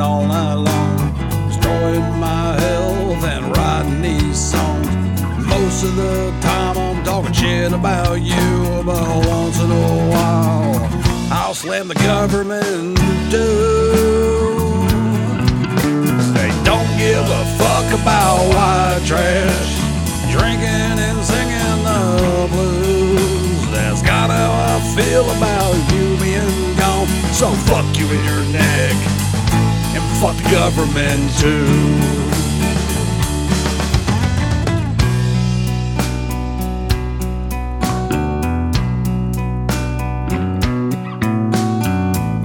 all night long, destroying my health and writing these songs. Most of the time I'm talking shit about you, but once in a while I'll slam the government too. They don't give a fuck about white trash, drinking So fuck you in your neck, and fuck the government too.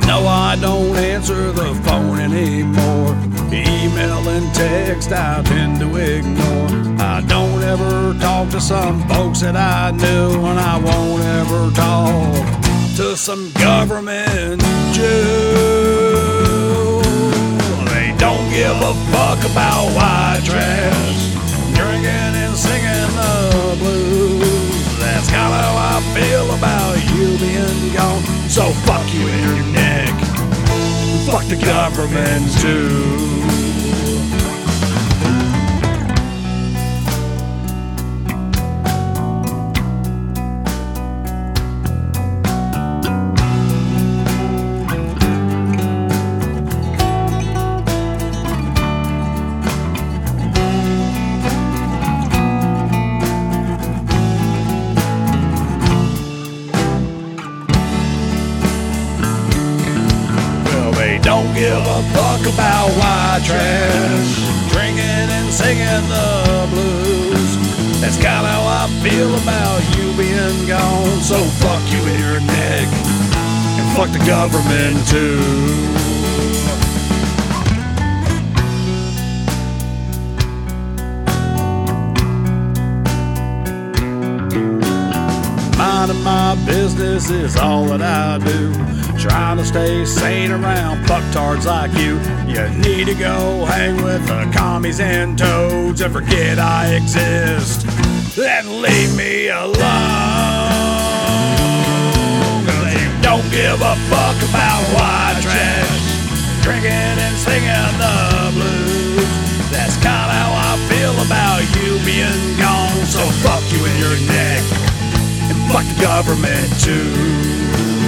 No, I don't answer the phone anymore. Email and text I tend to ignore. I don't ever talk to some folks that I knew, and I won't ever talk some government Jew. They don't give a fuck about white trash, drinking and singing the blues. That's kinda how I feel about you being gone. So fuck you in your neck. Fuck the government too. Give a fuck about white trash, drinking and singing the blues. That's kinda how I feel about you being gone. So fuck you in your neck, and fuck the government too. My business is all that I do. Trying to stay sane around fucktards like you. You need to go hang with the commies and toads and forget I exist. And leave me alone. 'Cause they don't give a fuck about white trash. Drinking and singing the blues. Fuck the government too.